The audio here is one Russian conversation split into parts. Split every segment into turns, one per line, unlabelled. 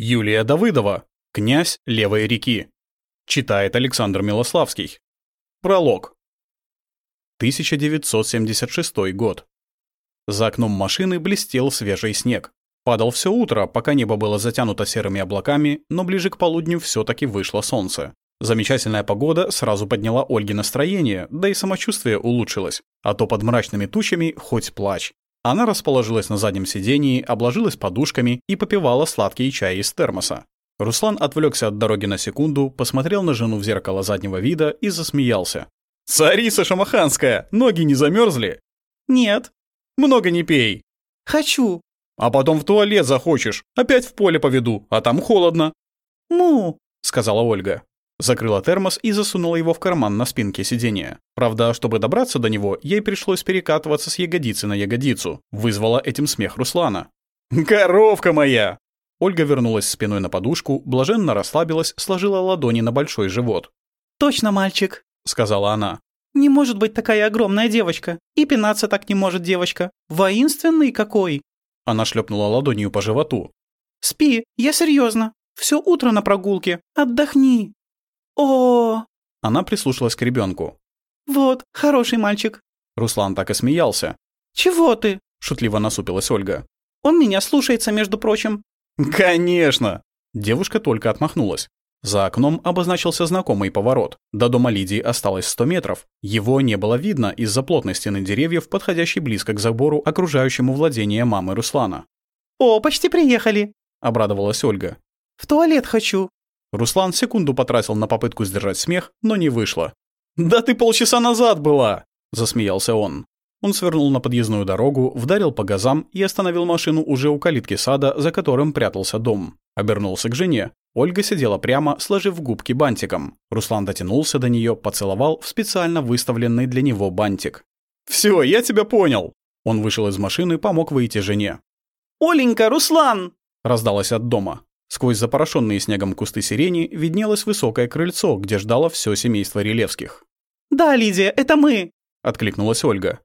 Юлия Давыдова. Князь Левой реки. Читает Александр Милославский. Пролог. 1976 год. За окном машины блестел свежий снег. Падал все утро, пока небо было затянуто серыми облаками, но ближе к полудню все таки вышло солнце. Замечательная погода сразу подняла Ольге настроение, да и самочувствие улучшилось. А то под мрачными тучами хоть плачь. Она расположилась на заднем сидении, обложилась подушками и попивала сладкий чай из термоса. Руслан отвлекся от дороги на секунду, посмотрел на жену в зеркало заднего вида и засмеялся. «Цариса Шамаханская, ноги не замерзли?
«Нет».
«Много не пей».
«Хочу».
«А потом в туалет захочешь, опять в поле поведу, а там холодно».
«Му», —
сказала Ольга. Закрыла термос и засунула его в карман на спинке сиденья. Правда, чтобы добраться до него, ей пришлось перекатываться с ягодицы на ягодицу. Вызвала этим смех Руслана. «Коровка моя!» Ольга вернулась спиной на подушку, блаженно расслабилась, сложила ладони на большой живот.
«Точно мальчик», —
сказала она.
«Не может быть такая огромная девочка. И пинаться так не может девочка. Воинственный какой!»
Она шлепнула ладонью по животу.
«Спи, я серьезно. Все утро на прогулке. Отдохни». О,
Она прислушалась к ребенку.
Вот, хороший мальчик.
Руслан так и смеялся.
Чего ты?
Шутливо насупилась Ольга.
Он меня слушается, между прочим.
Конечно. Девушка только отмахнулась. За окном обозначился знакомый поворот. До дома Лидии осталось 100 метров. Его не было видно из-за плотной стены деревьев, подходящей близко к забору, окружающему владение мамы Руслана.
«О, почти приехали!»
— обрадовалась Ольга.
«В туалет хочу!»
Руслан секунду потратил на попытку сдержать смех, но не вышло. «Да ты полчаса назад была!» – засмеялся он. Он свернул на подъездную дорогу, вдарил по газам и остановил машину уже у калитки сада, за которым прятался дом. Обернулся к жене. Ольга сидела прямо, сложив губки бантиком. Руслан дотянулся до нее, поцеловал в специально выставленный для него бантик. «Все, я тебя понял!» Он вышел из машины, помог выйти жене.
«Оленька, Руслан!»
– раздалось от дома. Сквозь запорошенные снегом кусты сирени виднелось высокое крыльцо, где ждало все семейство Рилевских.
«Да, Лидия, это мы!»
— откликнулась Ольга.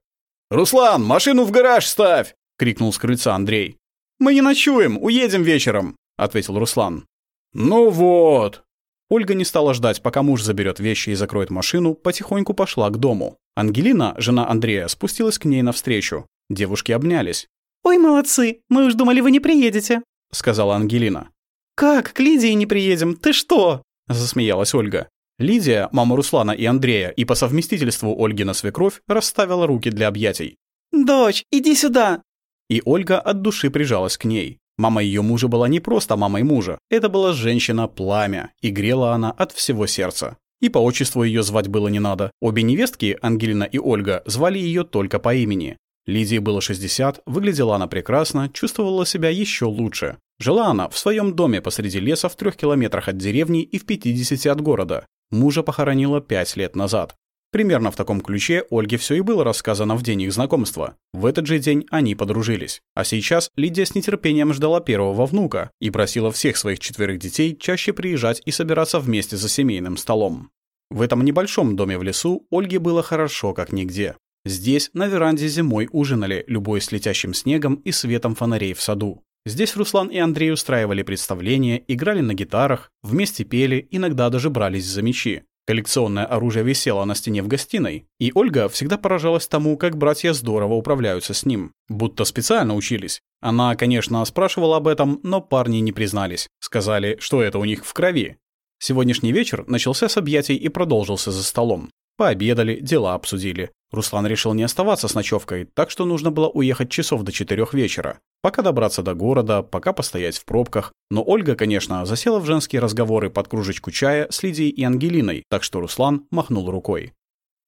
«Руслан, машину в гараж ставь!» — крикнул с крыльца Андрей. «Мы не ночуем, уедем вечером!» — ответил Руслан. «Ну вот!» Ольга не стала ждать, пока муж заберет вещи и закроет машину, потихоньку пошла к дому. Ангелина, жена Андрея, спустилась к ней навстречу. Девушки обнялись.
«Ой, молодцы, мы уж думали, вы не приедете», —
сказала Ангелина.
«Как, к Лидии не приедем? Ты что?»
– засмеялась Ольга. Лидия, мама Руслана и Андрея, и по совместительству Ольгина свекровь, расставила руки для объятий.
«Дочь, иди сюда!»
И Ольга от души прижалась к ней. Мама ее мужа была не просто мамой мужа, это была женщина-пламя, и грела она от всего сердца. И по отчеству ее звать было не надо. Обе невестки, Ангелина и Ольга, звали ее только по имени. Лидии было 60, выглядела она прекрасно, чувствовала себя еще лучше. Жила она в своем доме посреди леса в трех километрах от деревни и в 50 от города. Мужа похоронила пять лет назад. Примерно в таком ключе Ольге все и было рассказано в день их знакомства. В этот же день они подружились. А сейчас Лидия с нетерпением ждала первого внука и просила всех своих четверых детей чаще приезжать и собираться вместе за семейным столом. В этом небольшом доме в лесу Ольге было хорошо как нигде. Здесь на веранде зимой ужинали, любой с летящим снегом и светом фонарей в саду. Здесь Руслан и Андрей устраивали представления, играли на гитарах, вместе пели, иногда даже брались за мечи. Коллекционное оружие висело на стене в гостиной, и Ольга всегда поражалась тому, как братья здорово управляются с ним, будто специально учились. Она, конечно, спрашивала об этом, но парни не признались, сказали, что это у них в крови. Сегодняшний вечер начался с объятий и продолжился за столом. Пообедали, дела обсудили. Руслан решил не оставаться с ночевкой, так что нужно было уехать часов до четырех вечера. Пока добраться до города, пока постоять в пробках. Но Ольга, конечно, засела в женские разговоры под кружечку чая с Лидией и Ангелиной, так что Руслан махнул рукой.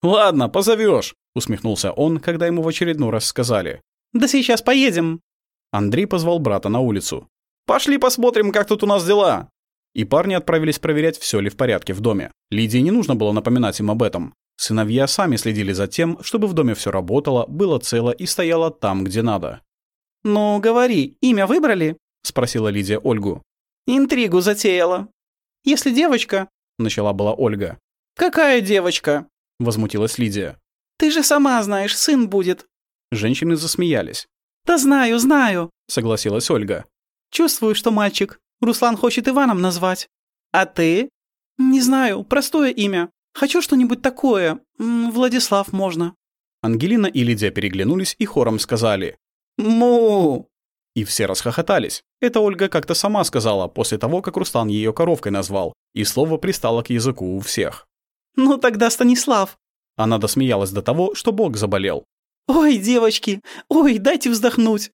«Ладно, позовешь, усмехнулся он, когда ему в очередной раз сказали.
«Да сейчас поедем».
Андрей позвал брата на улицу. «Пошли посмотрим, как тут у нас дела!» И парни отправились проверять, все ли в порядке в доме. Лидии не нужно было напоминать им об этом. Сыновья сами следили за тем, чтобы в доме все работало, было цело и стояло там, где надо.
«Ну, говори, имя выбрали?» — спросила Лидия Ольгу. «Интригу затеяла». «Если девочка...» — начала была Ольга. «Какая девочка?» — возмутилась Лидия. «Ты же сама знаешь, сын будет».
Женщины засмеялись.
«Да знаю, знаю», —
согласилась Ольга.
«Чувствую, что мальчик. Руслан хочет Иваном назвать. А ты? Не знаю, простое имя. Хочу что-нибудь такое. Владислав можно.
Ангелина и Лидия переглянулись и хором сказали
«Му!».
И все расхохотались. Это Ольга как-то сама сказала после того, как Руслан ее коровкой назвал, и слово пристало к языку у всех.
«Ну тогда Станислав».
Она досмеялась до того, что Бог заболел.
«Ой, девочки, ой, дайте вздохнуть».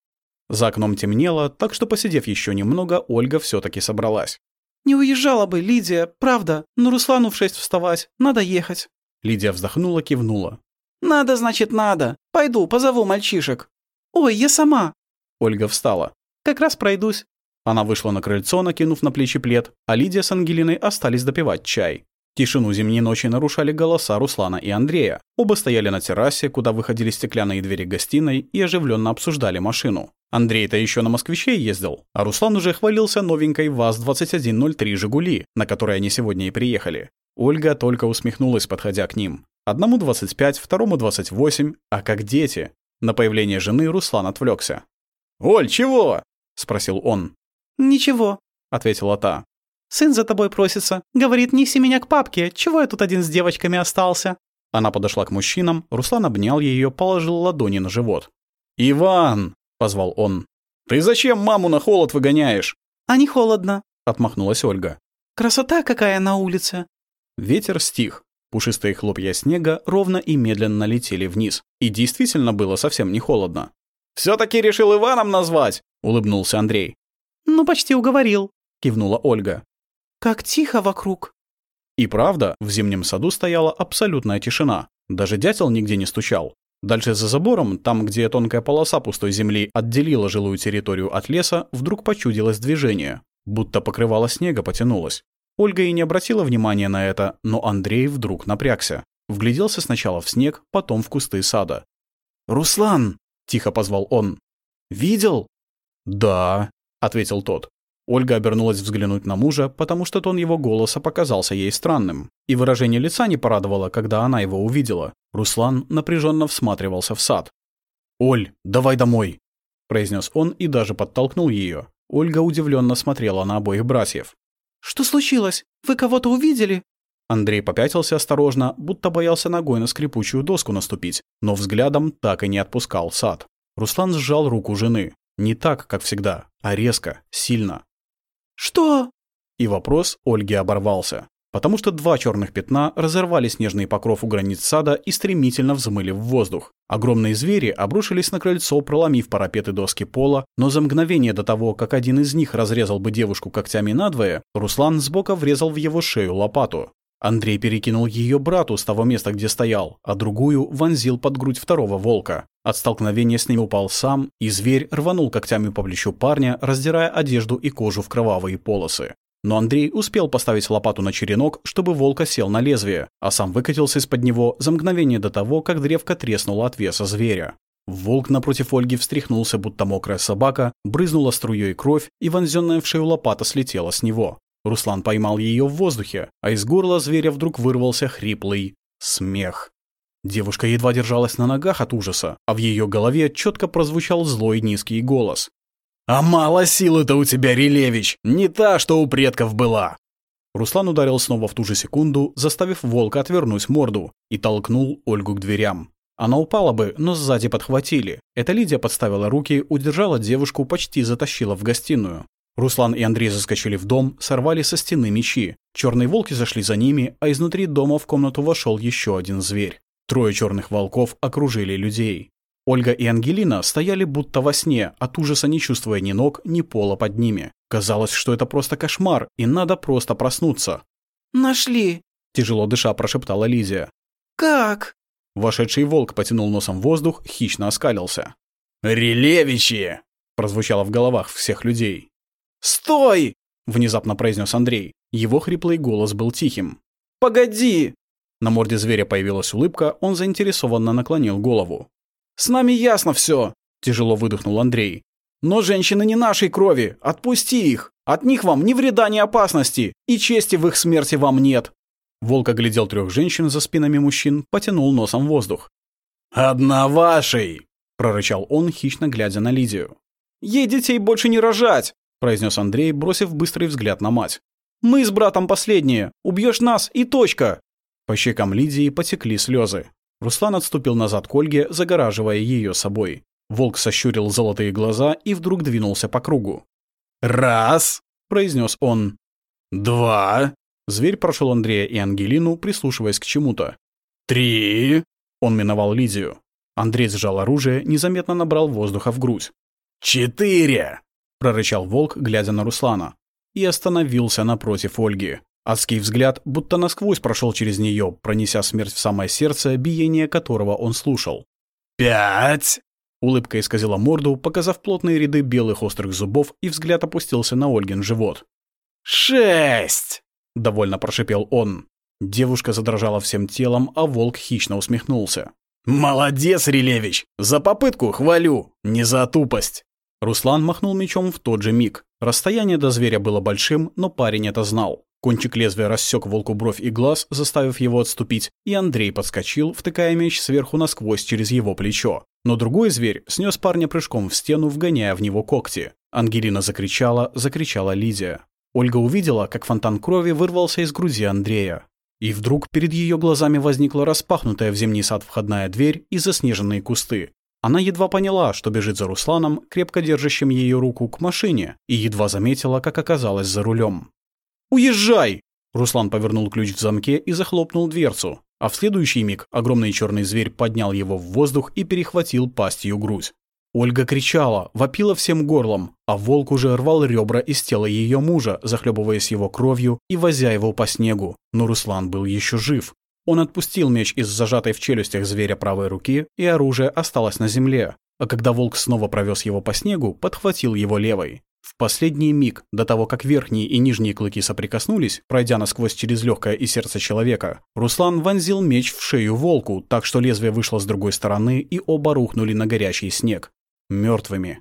За окном темнело, так что, посидев еще немного, Ольга все таки собралась.
«Не уезжала бы, Лидия, правда, но Руслану в шесть вставать, надо ехать».
Лидия вздохнула, кивнула.
«Надо, значит, надо. Пойду, позову мальчишек». «Ой, я сама».
Ольга встала.
«Как раз пройдусь».
Она вышла на крыльцо, накинув на плечи плед, а Лидия с Ангелиной остались допивать чай. Тишину зимней ночи нарушали голоса Руслана и Андрея. Оба стояли на террасе, куда выходили стеклянные двери гостиной и оживленно обсуждали машину. Андрей-то еще на москвичей ездил, а Руслан уже хвалился новенькой ВАЗ-2103 «Жигули», на которой они сегодня и приехали. Ольга только усмехнулась, подходя к ним. Одному 25, второму 28, а как дети. На появление жены Руслан отвлекся. «Оль, чего?» — спросил он.
«Ничего», —
ответила та.
«Сын за тобой просится. Говорит, неси меня к папке. Чего я тут один с девочками остался?»
Она подошла к мужчинам, Руслан обнял ее, положил ладони на живот. «Иван!» Позвал он. «Ты зачем маму на холод выгоняешь?»
«А не холодно», —
отмахнулась Ольга.
«Красота какая на улице!»
Ветер стих. Пушистые хлопья снега ровно и медленно летели вниз. И действительно было совсем не холодно. все таки решил Иваном назвать!» — улыбнулся Андрей.
«Ну, почти уговорил», —
кивнула Ольга.
«Как тихо вокруг».
И правда, в зимнем саду стояла абсолютная тишина. Даже дятел нигде не стучал. Дальше за забором, там, где тонкая полоса пустой земли отделила жилую территорию от леса, вдруг почудилось движение. Будто покрывало снега потянулось. Ольга и не обратила внимания на это, но Андрей вдруг напрягся. Вгляделся сначала в снег, потом в кусты сада. «Руслан!» — тихо позвал он. «Видел?» «Да», — ответил тот. Ольга обернулась взглянуть на мужа, потому что тон его голоса показался ей странным. И выражение лица не порадовало, когда она его увидела. Руслан напряженно всматривался в сад. «Оль, давай домой!» – произнес он и даже подтолкнул ее. Ольга удивленно смотрела на обоих братьев.
«Что случилось? Вы кого-то увидели?»
Андрей попятился осторожно, будто боялся ногой на скрипучую доску наступить, но взглядом так и не отпускал сад. Руслан сжал руку жены. Не так, как всегда, а резко, сильно.
«Что?»
И вопрос Ольги оборвался, потому что два черных пятна разорвали снежный покров у границ сада и стремительно взмыли в воздух. Огромные звери обрушились на крыльцо, проломив парапеты доски пола, но за мгновение до того, как один из них разрезал бы девушку когтями надвое, Руслан сбока врезал в его шею лопату. Андрей перекинул ее брату с того места, где стоял, а другую вонзил под грудь второго волка. От столкновения с ним упал сам, и зверь рванул когтями по плечу парня, раздирая одежду и кожу в кровавые полосы. Но Андрей успел поставить лопату на черенок, чтобы волка сел на лезвие, а сам выкатился из-под него за мгновение до того, как древко треснуло от веса зверя. Волк напротив Ольги встряхнулся, будто мокрая собака, брызнула струей кровь, и вонзенная в шею лопата слетела с него. Руслан поймал ее в воздухе, а из горла зверя вдруг вырвался хриплый смех. Девушка едва держалась на ногах от ужаса, а в ее голове четко прозвучал злой низкий голос. «А мало силы-то у тебя, Релевич! Не та, что у предков была!» Руслан ударил снова в ту же секунду, заставив волка отвернуть морду, и толкнул Ольгу к дверям. Она упала бы, но сзади подхватили. Эта Лидия подставила руки, удержала девушку, почти затащила в гостиную. Руслан и Андрей заскочили в дом, сорвали со стены мечи. Черные волки зашли за ними, а изнутри дома в комнату вошел еще один зверь. Трое черных волков окружили людей. Ольга и Ангелина стояли будто во сне, от ужаса не чувствуя ни ног, ни пола под ними. Казалось, что это просто кошмар, и надо просто проснуться.
«Нашли!»
– тяжело дыша прошептала Лизия.
«Как?»
Вошедший волк потянул носом воздух, хищно оскалился. «Релевичи!» – прозвучало в головах всех людей.
«Стой!»
— внезапно произнес Андрей. Его хриплый голос был тихим.
«Погоди!»
На морде зверя появилась улыбка, он заинтересованно наклонил голову.
«С нами ясно все,
тяжело выдохнул Андрей.
«Но женщины не нашей крови, отпусти их! От них вам ни вреда, ни опасности, и чести в их смерти вам нет!»
Волк оглядел трех женщин за спинами мужчин, потянул носом воздух.
«Одна вашей!»
— прорычал он, хищно глядя на Лидию.
«Ей детей больше не рожать!»
произнес Андрей, бросив быстрый взгляд на мать. «Мы с братом последние! Убьешь нас и точка!» По щекам Лидии потекли слезы. Руслан отступил назад к Ольге, загораживая ее собой. Волк сощурил золотые глаза и вдруг двинулся по кругу. «Раз!» — произнес он. «Два!» Зверь прошел Андрея и Ангелину, прислушиваясь к чему-то. «Три!» Он миновал Лидию. Андрей сжал оружие, незаметно набрал воздуха в грудь. «Четыре!» — прорычал волк, глядя на Руслана. И остановился напротив Ольги. Адский взгляд будто насквозь прошел через нее, пронеся смерть в самое сердце, биение которого он слушал. «Пять!» Улыбка исказила морду, показав плотные ряды белых острых зубов, и взгляд опустился на Ольгин живот. «Шесть!» — довольно прошипел он. Девушка задрожала всем телом, а волк хищно усмехнулся. «Молодец, Рилевич! За попытку хвалю, не за тупость!» Руслан махнул мечом в тот же миг. Расстояние до зверя было большим, но парень это знал. Кончик лезвия рассек волку бровь и глаз, заставив его отступить, и Андрей подскочил, втыкая меч сверху насквозь через его плечо. Но другой зверь снес парня прыжком в стену, вгоняя в него когти. Ангелина закричала, закричала Лидия. Ольга увидела, как фонтан крови вырвался из груди Андрея. И вдруг перед ее глазами возникла распахнутая в зимний сад входная дверь и заснеженные кусты. Она едва поняла, что бежит за Русланом, крепко держащим ее руку к машине, и едва заметила, как оказалась за рулем. «Уезжай!» Руслан повернул ключ в замке и захлопнул дверцу, а в следующий миг огромный черный зверь поднял его в воздух и перехватил пастью грудь. Ольга кричала, вопила всем горлом, а волк уже рвал ребра из тела ее мужа, захлебываясь его кровью и возя его по снегу, но Руслан был еще жив. Он отпустил меч из зажатой в челюстях зверя правой руки, и оружие осталось на земле, а когда волк снова провез его по снегу, подхватил его левой. В последний миг, до того, как верхние и нижние клыки соприкоснулись, пройдя насквозь через легкое и сердце человека, Руслан вонзил меч в шею волку, так что лезвие вышло с другой стороны, и оба рухнули на горячий снег. Мертвыми.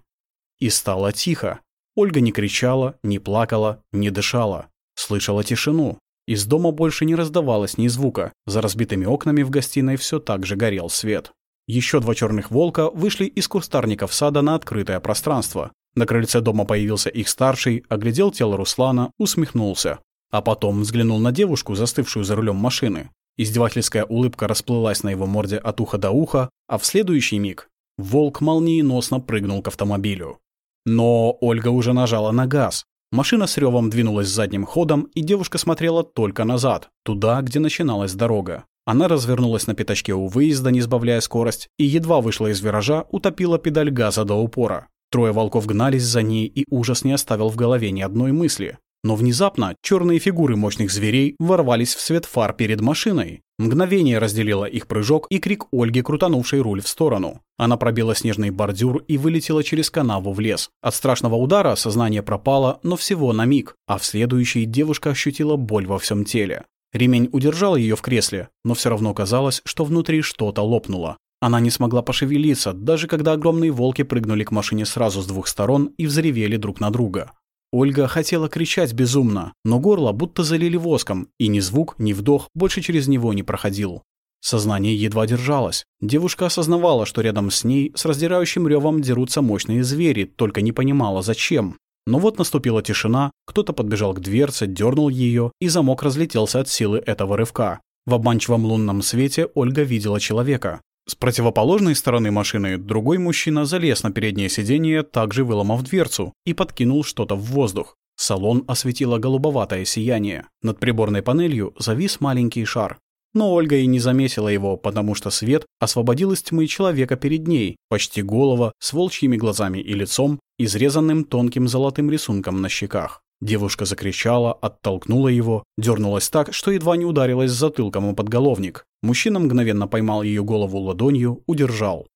И стало тихо. Ольга не кричала, не плакала, не дышала. Слышала тишину. Из дома больше не раздавалось ни звука. За разбитыми окнами в гостиной все так же горел свет. Еще два черных волка вышли из кустарников сада на открытое пространство. На крыльце дома появился их старший, оглядел тело Руслана, усмехнулся. А потом взглянул на девушку, застывшую за рулем машины. Издевательская улыбка расплылась на его морде от уха до уха, а в следующий миг волк молниеносно прыгнул к автомобилю. Но Ольга уже нажала на газ. Машина с ревом двинулась задним ходом, и девушка смотрела только назад, туда, где начиналась дорога. Она развернулась на пятачке у выезда, не сбавляя скорость, и едва вышла из виража, утопила педаль газа до упора. Трое волков гнались за ней, и ужас не оставил в голове ни одной мысли. Но внезапно черные фигуры мощных зверей ворвались в свет фар перед машиной. Мгновение разделило их прыжок и крик Ольги, крутанувшей руль в сторону. Она пробила снежный бордюр и вылетела через канаву в лес. От страшного удара сознание пропало, но всего на миг, а в следующий девушка ощутила боль во всем теле. Ремень удержал ее в кресле, но все равно казалось, что внутри что-то лопнуло. Она не смогла пошевелиться, даже когда огромные волки прыгнули к машине сразу с двух сторон и взревели друг на друга. Ольга хотела кричать безумно, но горло будто залили воском, и ни звук, ни вдох больше через него не проходил. Сознание едва держалось. Девушка осознавала, что рядом с ней с раздирающим ревом дерутся мощные звери, только не понимала, зачем. Но вот наступила тишина, кто-то подбежал к дверце, дернул ее, и замок разлетелся от силы этого рывка. В обманчивом лунном свете Ольга видела человека. С противоположной стороны машины другой мужчина залез на переднее сиденье, также выломав дверцу, и подкинул что-то в воздух. Салон осветило голубоватое сияние. Над приборной панелью завис маленький шар. Но Ольга и не заметила его, потому что свет освободил из тьмы человека перед ней, почти голого, с волчьими глазами и лицом, изрезанным тонким золотым рисунком на щеках. Девушка закричала, оттолкнула его, дернулась так, что едва не ударилась затылком о подголовник. Мужчина мгновенно поймал ее голову ладонью, удержал.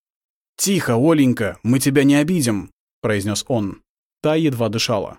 «Тихо, Оленька, мы тебя не обидим», — произнес он. Та едва дышала.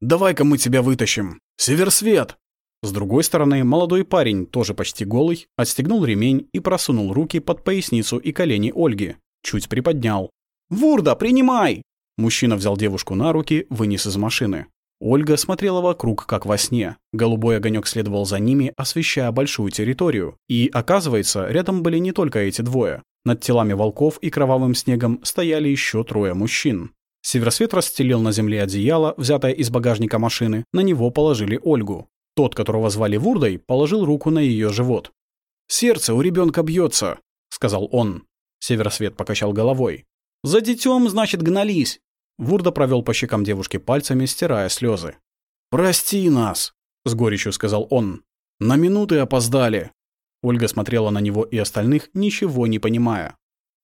«Давай-ка мы тебя вытащим! Северсвет!» С другой стороны, молодой парень, тоже почти голый, отстегнул ремень и просунул руки под поясницу и колени Ольги. Чуть приподнял. «Вурда, принимай!» Мужчина взял девушку на руки, вынес из машины. Ольга смотрела вокруг, как во сне. Голубой огонек следовал за ними, освещая большую территорию. И, оказывается, рядом были не только эти двое. Над телами волков и кровавым снегом стояли еще трое мужчин. Северосвет расстелил на земле одеяло, взятое из багажника машины, на него положили Ольгу. Тот, которого звали Вурдой, положил руку на ее живот. «Сердце у ребенка бьется», — сказал он. Северосвет покачал головой. «За детем, значит, гнались». Вурда провел по щекам девушки пальцами, стирая слезы. «Прости нас», — с горечью сказал он. «На минуты опоздали». Ольга смотрела на него и остальных, ничего не понимая.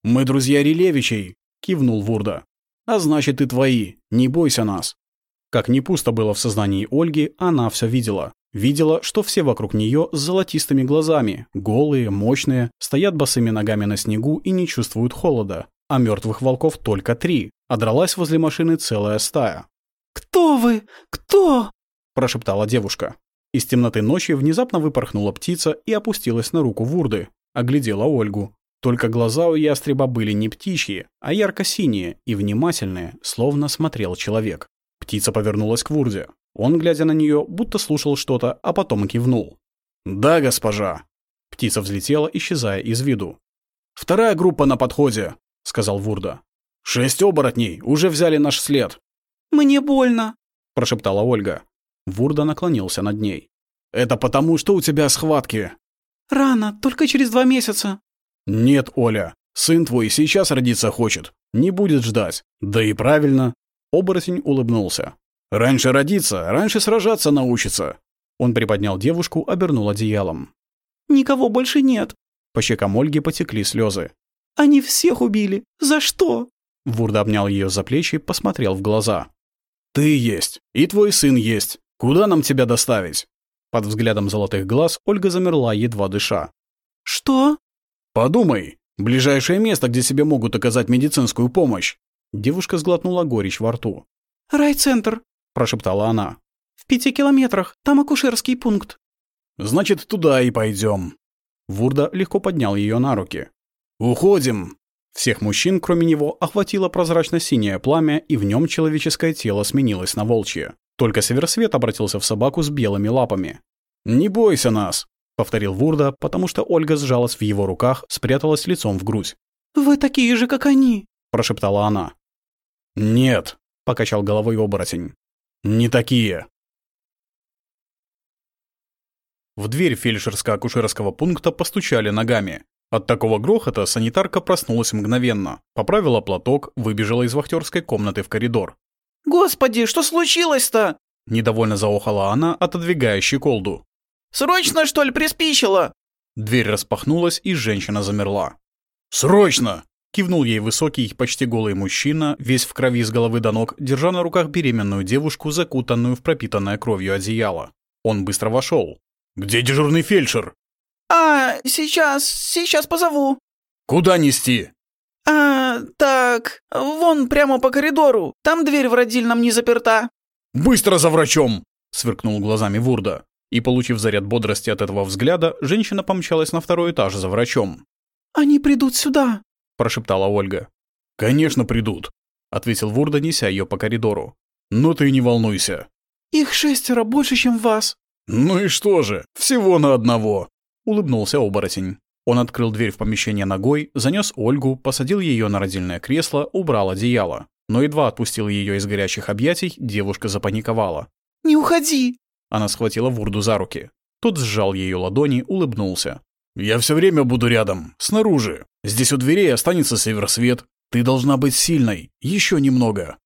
«Мы друзья Релевичей», — кивнул Вурда. «А значит, и твои. Не бойся нас». Как не пусто было в сознании Ольги, она все видела. Видела, что все вокруг нее с золотистыми глазами, голые, мощные, стоят босыми ногами на снегу и не чувствуют холода. А мертвых волков только три, а дралась возле машины целая стая.
«Кто вы? Кто?»
– прошептала девушка. Из темноты ночи внезапно выпорхнула птица и опустилась на руку Вурды. Оглядела Ольгу. Только глаза у ястреба были не птичьи, а ярко-синие и внимательные, словно смотрел человек. Птица повернулась к Вурде. Он, глядя на нее, будто слушал что-то, а потом кивнул. «Да, госпожа». Птица взлетела, исчезая из виду. «Вторая группа на подходе», — сказал Вурда. «Шесть оборотней уже взяли наш след».
«Мне больно», —
прошептала Ольга. Вурда наклонился над ней. «Это потому, что у тебя схватки».
«Рано, только через два месяца».
«Нет, Оля, сын твой сейчас родиться хочет. Не будет ждать. Да и правильно». Оборотень улыбнулся. «Раньше родиться, раньше сражаться научится». Он приподнял девушку, обернул одеялом.
«Никого больше нет».
По щекам Ольги потекли слезы.
«Они всех убили. За что?»
Вурда обнял ее за плечи, посмотрел в глаза. «Ты есть, и твой сын есть. Куда нам тебя доставить?» Под взглядом золотых глаз Ольга замерла, едва дыша.
«Что?»
«Подумай. Ближайшее место, где тебе могут оказать медицинскую помощь». Девушка сглотнула горечь во рту.
«Райцентр», —
прошептала она.
«В пяти километрах. Там акушерский пункт».
«Значит, туда и пойдем. Вурда легко поднял ее на руки. «Уходим!» Всех мужчин, кроме него, охватило прозрачно-синее пламя, и в нем человеческое тело сменилось на волчье. Только Северсвет обратился в собаку с белыми лапами. «Не бойся нас!» — повторил Вурда, потому что Ольга сжалась в его руках, спряталась лицом в грудь.
«Вы такие же, как они!»
— прошептала она. «Нет!» — покачал головой оборотень. Не такие. В дверь фельдшерско-акушерского пункта постучали ногами. От такого грохота санитарка проснулась мгновенно, поправила платок, выбежала из вахтерской комнаты в коридор.
«Господи, что случилось-то?»
Недовольно заохала она, отодвигая щеколду.
«Срочно, что ли, приспичило?»
Дверь распахнулась, и женщина замерла. «Срочно!» Кивнул ей высокий, почти голый мужчина, весь в крови с головы до ног, держа на руках беременную девушку, закутанную в пропитанное кровью одеяло. Он быстро вошел. «Где дежурный фельдшер?»
«А, сейчас, сейчас позову».
«Куда нести?»
«А, так, вон прямо по коридору. Там дверь в родильном не заперта».
«Быстро за врачом!» — сверкнул глазами Вурда. И, получив заряд бодрости от этого взгляда, женщина помчалась на второй этаж за врачом.
«Они придут сюда»,
прошептала Ольга. «Конечно придут», — ответил Вурда, неся ее по коридору. «Но ты не волнуйся».
«Их шестеро больше, чем вас».
«Ну и что же, всего на одного», — улыбнулся оборотень. Он открыл дверь в помещение ногой, занес Ольгу, посадил ее на родильное кресло, убрал одеяло. Но едва отпустил ее из горячих объятий, девушка запаниковала.
«Не уходи!»
Она схватила Вурду за руки. Тот сжал ее ладони, улыбнулся. «Я все время буду рядом, снаружи. Здесь у дверей останется северосвет. Ты должна быть сильной, еще немного».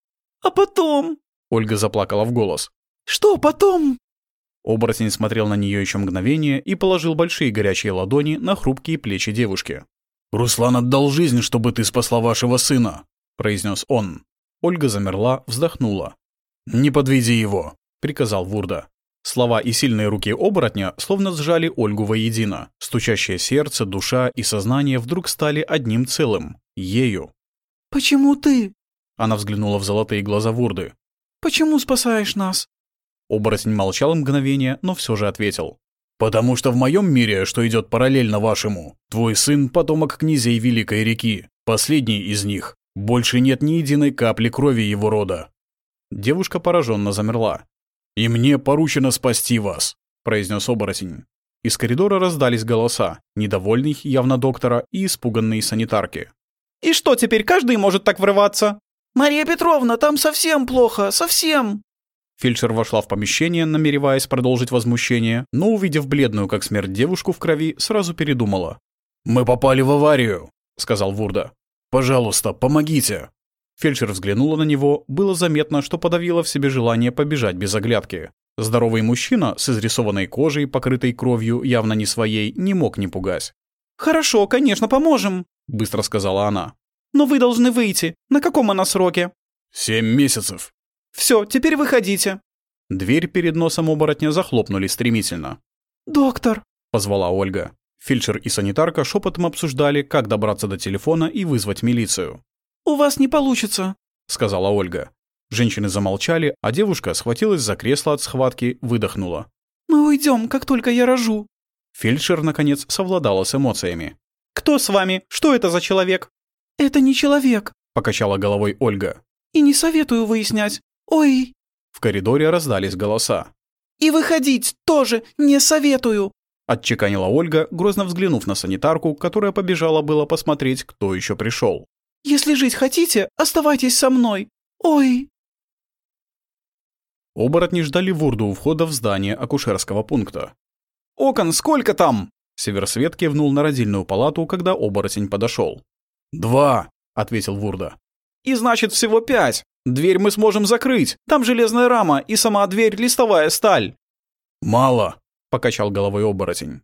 «А потом?»
Ольга заплакала в голос.
«Что потом?»
Оборотень смотрел на нее еще мгновение и положил большие горячие ладони на хрупкие плечи девушки. «Руслан отдал жизнь, чтобы ты спасла вашего сына», — произнес он. Ольга замерла, вздохнула. «Не подведи его», — приказал Вурда. Слова и сильные руки оборотня словно сжали Ольгу воедино. Стучащее сердце, душа и сознание вдруг стали одним целым. Ею.
«Почему ты?»
Она взглянула в золотые глаза Вурды.
«Почему спасаешь нас?»
Оборотень молчал мгновение, но все же ответил. «Потому что в моем мире, что идет параллельно вашему, твой сын — потомок князей Великой реки, последний из них. Больше нет ни единой капли крови его рода». Девушка пораженно замерла. «И мне поручено спасти вас», — произнес оборотень. Из коридора раздались голоса, недовольный явно доктора и испуганные санитарки.
«И что, теперь каждый может так врываться?» «Мария Петровна, там совсем плохо, совсем!»
Фельдшер вошла в помещение, намереваясь продолжить возмущение, но, увидев бледную как смерть девушку в крови, сразу передумала. «Мы попали в аварию», — сказал Вурда. «Пожалуйста, помогите». Фельдшер взглянула на него, было заметно, что подавила в себе желание побежать без оглядки. Здоровый мужчина с изрисованной кожей, покрытой кровью, явно не своей, не мог не пугать.
«Хорошо, конечно, поможем», — быстро сказала она. «Но вы должны выйти. На каком она сроке?»
«Семь месяцев»,
все, теперь выходите».
Дверь перед носом оборотня захлопнули стремительно.
«Доктор», —
позвала Ольга. Фельдшер и санитарка шепотом обсуждали, как добраться до телефона и вызвать милицию.
«У вас не получится», —
сказала Ольга. Женщины замолчали, а девушка схватилась за кресло от схватки, выдохнула.
«Мы уйдем, как только я рожу».
Фельдшер, наконец, совладала с эмоциями.
«Кто с вами? Что это за человек?» «Это не человек», — покачала головой Ольга. «И не советую выяснять. «Ой!»
В коридоре раздались голоса.
«И выходить тоже не советую!»
Отчеканила Ольга, грозно взглянув на санитарку, которая побежала было посмотреть, кто еще пришел.
«Если жить хотите, оставайтесь со мной! Ой!»
Оборотни ждали Вурду у входа в здание акушерского пункта.
«Окон сколько там?»
Северсвет кивнул на родильную палату, когда оборотень подошел.
«Два», — ответил Вурда. «И значит, всего пять. Дверь мы сможем закрыть. Там железная рама и сама дверь листовая сталь».
«Мало», — покачал головой оборотень.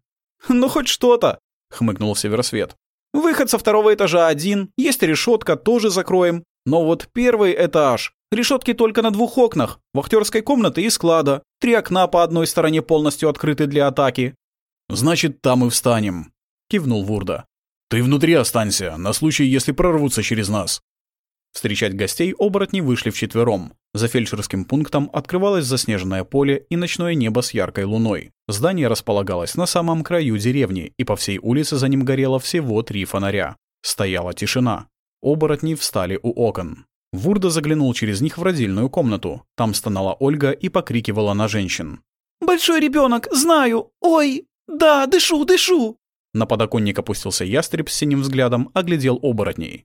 «Ну хоть что-то», — хмыкнул Северосвет. «Выход со второго этажа один, есть решетка, тоже закроем. Но вот первый этаж. Решетки только на двух окнах, вахтерской комнаты и склада. Три окна по одной стороне полностью открыты для атаки».
«Значит, там и встанем», — кивнул Вурда. «Ты внутри останься, на случай, если прорвутся через нас». Встречать гостей оборотни вышли вчетвером. За фельдшерским пунктом открывалось заснеженное поле и ночное небо с яркой луной. Здание располагалось на самом краю деревни, и по всей улице за ним горело всего три фонаря. Стояла тишина. Оборотни встали у окон. Вурда заглянул через них в родильную комнату. Там стонала Ольга и покрикивала на женщин.
«Большой ребенок, знаю! Ой! Да, дышу, дышу!»
На подоконник опустился ястреб с синим взглядом, оглядел оборотней.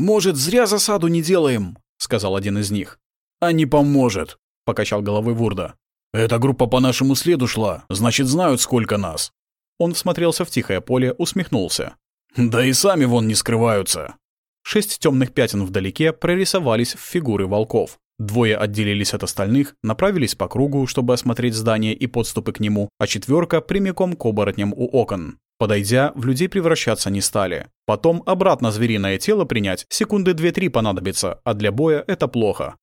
«Может, зря засаду не делаем?» — сказал один из них.
«А не поможет», — покачал головой Вурда. «Эта группа по нашему следу шла, значит, знают, сколько нас». Он всмотрелся в тихое поле, усмехнулся. «Да и сами вон не скрываются». Шесть темных пятен вдалеке прорисовались в фигуры волков. Двое отделились от остальных, направились по кругу, чтобы осмотреть здание и подступы к нему, а четверка прямиком к оборотням у окон. Подойдя, в людей превращаться не стали. Потом обратно звериное тело принять секунды две-три понадобится, а для боя это плохо.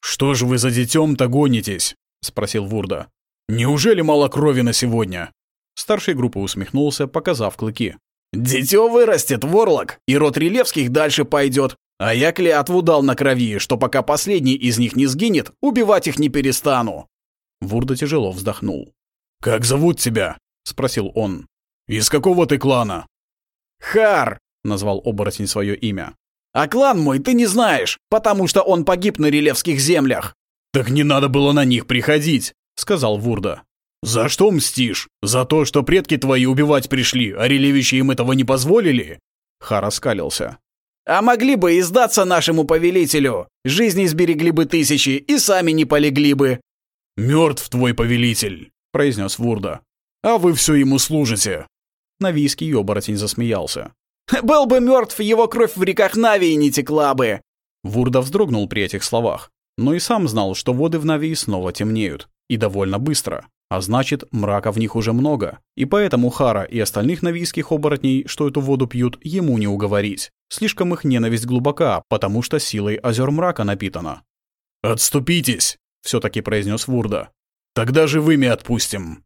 «Что ж вы за детем-то гонитесь?» — спросил Вурда. «Неужели мало крови на сегодня?» Старший группы усмехнулся, показав клыки.
«Дитё вырастет, ворлок, и род Рилевских дальше пойдет. А я клятву дал на крови, что пока последний из них не сгинет, убивать их не перестану».
Вурда тяжело вздохнул.
«Как зовут тебя?» — спросил он.
«Из какого ты клана?»
«Хар!» — назвал оборотень свое имя. «А клан мой ты не знаешь, потому что он погиб на Релевских землях».
«Так не надо было на них приходить», — сказал Вурда. «За что мстишь? За то, что предки твои убивать пришли, а релевичи им этого не позволили?» Хар оскалился.
«А могли бы и сдаться нашему повелителю. Жизни сберегли бы тысячи и сами не полегли бы».
«Мертв твой повелитель», — произнес Вурда. «А вы все ему служите. Навийский оборотень засмеялся.
«Был бы мертв, его кровь в реках Навии не текла бы!»
Вурда вздрогнул при этих словах, но и сам знал, что воды в Навии снова темнеют, и довольно быстро. А значит, мрака в них уже много, и поэтому Хара и остальных навийских оборотней, что эту воду пьют, ему не уговорить. Слишком их ненависть глубока, потому что силой озер мрака напитана. «Отступитесь!» — все таки произнес Вурда. «Тогда живыми отпустим!»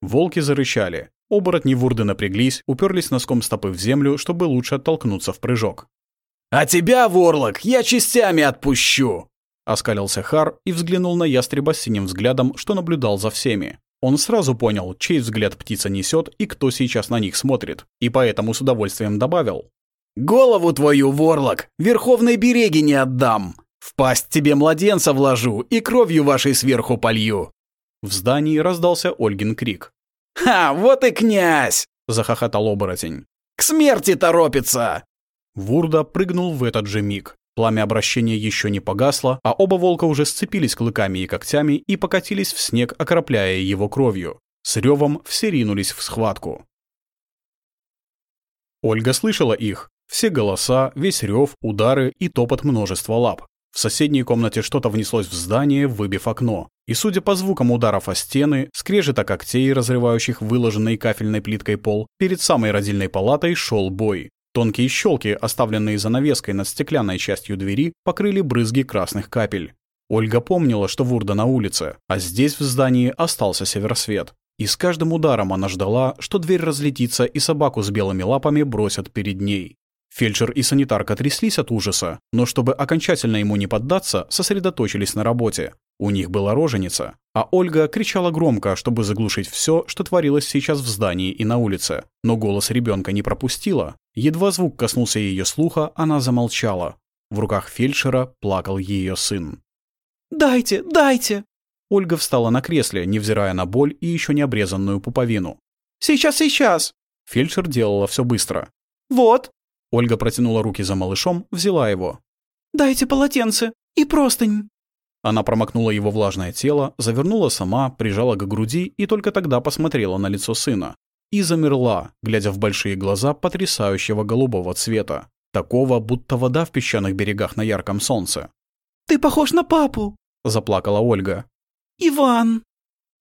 Волки зарычали, Оборотни Вурды напряглись, уперлись носком стопы в землю, чтобы лучше оттолкнуться в прыжок.
«А тебя, Ворлок, я частями отпущу!»
Оскалился Хар и взглянул на ястреба с синим взглядом, что наблюдал за всеми. Он сразу понял, чей взгляд птица несет и кто сейчас на них смотрит, и поэтому с удовольствием добавил.
«Голову твою, Ворлок, верховной береги не отдам! В пасть тебе младенца вложу и кровью вашей сверху полью!»
В здании раздался Ольгин крик.
«Ха, вот и князь!» — захохотал оборотень. «К смерти торопится!»
Вурда прыгнул в этот же миг. Пламя обращения еще не погасло, а оба волка уже сцепились клыками и когтями и покатились в снег, окропляя его кровью. С ревом все ринулись в схватку. Ольга слышала их. Все голоса, весь рев, удары и топот множества лап. В соседней комнате что-то внеслось в здание, выбив окно. И судя по звукам ударов о стены, скрежета когтей, разрывающих выложенный кафельной плиткой пол, перед самой родильной палатой шел бой. Тонкие щелки, оставленные занавеской над стеклянной частью двери, покрыли брызги красных капель. Ольга помнила, что Вурда на улице, а здесь в здании остался северосвет. И с каждым ударом она ждала, что дверь разлетится и собаку с белыми лапами бросят перед ней. Фельдшер и санитарка тряслись от ужаса, но чтобы окончательно ему не поддаться, сосредоточились на работе. У них была роженица, а Ольга кричала громко, чтобы заглушить все, что творилось сейчас в здании и на улице. Но голос ребенка не пропустила. Едва звук коснулся ее слуха, она замолчала. В руках фельдшера плакал ее сын.
«Дайте, дайте!»
Ольга встала на кресле, невзирая на боль и еще не обрезанную пуповину.
«Сейчас, сейчас!»
Фельдшер делала все быстро.
«Вот!»
Ольга протянула руки за малышом, взяла его.
«Дайте полотенце и простынь!»
Она промокнула его влажное тело, завернула сама, прижала к груди и только тогда посмотрела на лицо сына. И замерла, глядя в большие глаза потрясающего голубого цвета. Такого, будто вода в песчаных берегах на ярком солнце.
«Ты похож на папу!»
– заплакала Ольга.
«Иван!»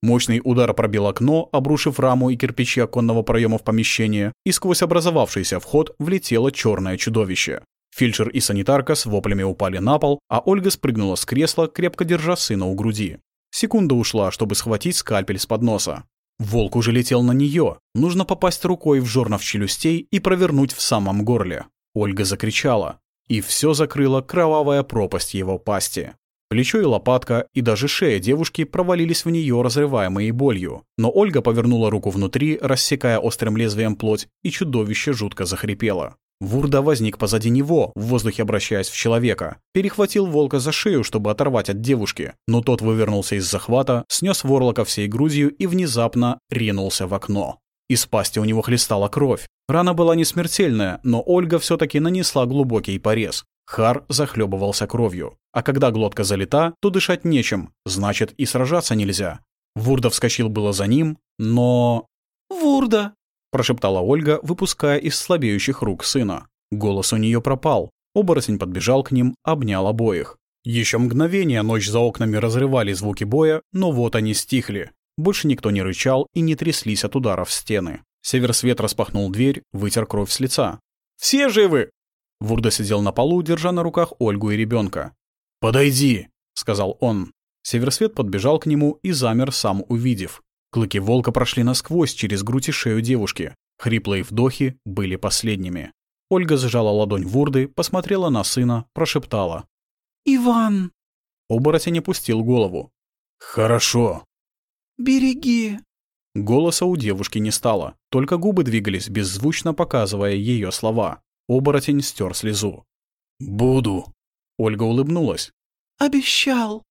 Мощный удар пробил окно, обрушив раму и кирпичи оконного проема в помещение, и сквозь образовавшийся вход влетело черное чудовище. Фельдшер и санитарка с воплями упали на пол, а Ольга спрыгнула с кресла, крепко держа сына у груди. Секунда ушла, чтобы схватить скальпель с подноса. Волк уже летел на нее. Нужно попасть рукой в жорнов челюстей и провернуть в самом горле. Ольга закричала. И все закрыла кровавая пропасть его пасти. Плечо и лопатка, и даже шея девушки провалились в нее, разрываемые болью. Но Ольга повернула руку внутри, рассекая острым лезвием плоть, и чудовище жутко захрипело. Вурда возник позади него, в воздухе обращаясь в человека. Перехватил волка за шею, чтобы оторвать от девушки. Но тот вывернулся из захвата, снес ворлока всей грудью и внезапно ринулся в окно. Из пасти у него хлестала кровь. Рана была не смертельная, но Ольга все таки нанесла глубокий порез. Хар захлебывался кровью. А когда глотка залита, то дышать нечем, значит и сражаться нельзя. Вурда вскочил было за ним, но...
«Вурда!»
– прошептала Ольга, выпуская из слабеющих рук сына. Голос у нее пропал. Оборотень подбежал к ним, обнял обоих. Еще мгновение ночь за окнами разрывали звуки боя, но вот они стихли. Больше никто не рычал и не тряслись от ударов в стены. Северсвет распахнул дверь, вытер кровь с лица. «Все живы!» Вурда сидел на полу, держа на руках Ольгу и ребенка. «Подойди!» — сказал он. Северсвет подбежал к нему и замер, сам увидев. Клыки волка прошли насквозь через грудь и шею девушки. Хриплые вдохи были последними. Ольга сжала ладонь Вурды, посмотрела на сына, прошептала.
«Иван!»
Оборотень опустил голову. «Хорошо!»
«Береги!»
Голоса у девушки не стало, только губы двигались, беззвучно показывая ее слова. Оборотень стер слезу. «Буду!» Ольга улыбнулась.
«Обещал!»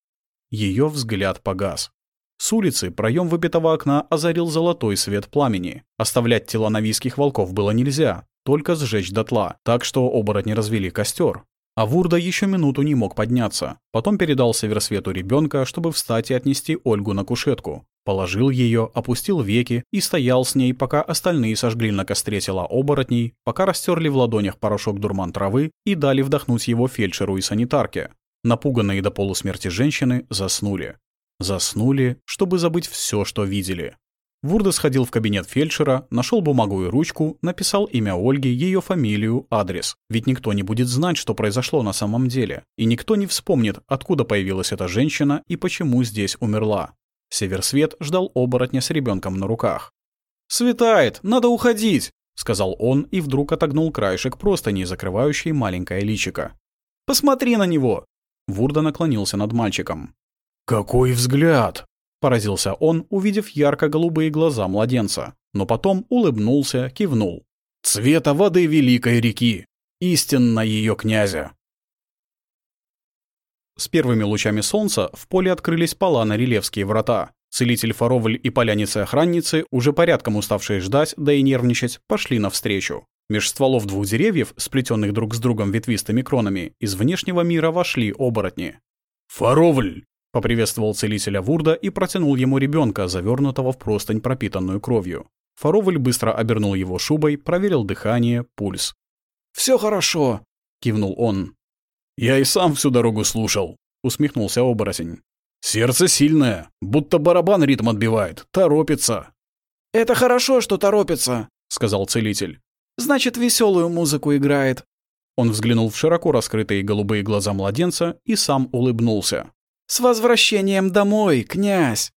Ее взгляд погас. С улицы проем выбитого окна озарил золотой свет пламени. Оставлять тела навийских волков было нельзя, только сжечь дотла, так что оборотни развели костер. А Вурда еще минуту не мог подняться. Потом передал Северсвету ребенка, чтобы встать и отнести Ольгу на кушетку. Положил ее, опустил веки и стоял с ней, пока остальные сожгли на костре тела оборотней, пока растерли в ладонях порошок дурман травы и дали вдохнуть его фельдшеру и санитарке. Напуганные до полусмерти женщины заснули. Заснули, чтобы забыть все, что видели. Вурда сходил в кабинет фельдшера, нашел бумагу и ручку, написал имя Ольги, ее фамилию, адрес. Ведь никто не будет знать, что произошло на самом деле. И никто не вспомнит, откуда появилась эта женщина и почему здесь умерла. Северсвет ждал оборотня с ребенком на руках. «Светает, надо уходить!» — сказал он и вдруг отогнул краешек простыни, закрывающей маленькое личико. «Посмотри на него!» Вурда наклонился над мальчиком. «Какой взгляд!» — поразился он, увидев ярко-голубые глаза младенца, но потом улыбнулся, кивнул. «Цвета воды великой реки! Истинно ее князя!» С первыми лучами солнца в поле открылись пола на Релевские врата. Целитель Фаровль и поляницы-охранницы, уже порядком уставшие ждать, да и нервничать, пошли навстречу. Меж стволов двух деревьев, сплетенных друг с другом ветвистыми кронами, из внешнего мира вошли оборотни. «Фаровль!» — поприветствовал целителя Вурда и протянул ему ребенка, завернутого в простынь, пропитанную кровью. Фаровль быстро обернул его шубой, проверил дыхание, пульс.
Все хорошо», — кивнул он.
«Я и сам всю дорогу слушал», — усмехнулся оборотень. «Сердце сильное, будто барабан ритм отбивает, торопится».
«Это хорошо, что торопится», — сказал целитель. «Значит, веселую музыку играет».
Он взглянул в широко раскрытые голубые глаза младенца и сам улыбнулся.
«С возвращением домой, князь!»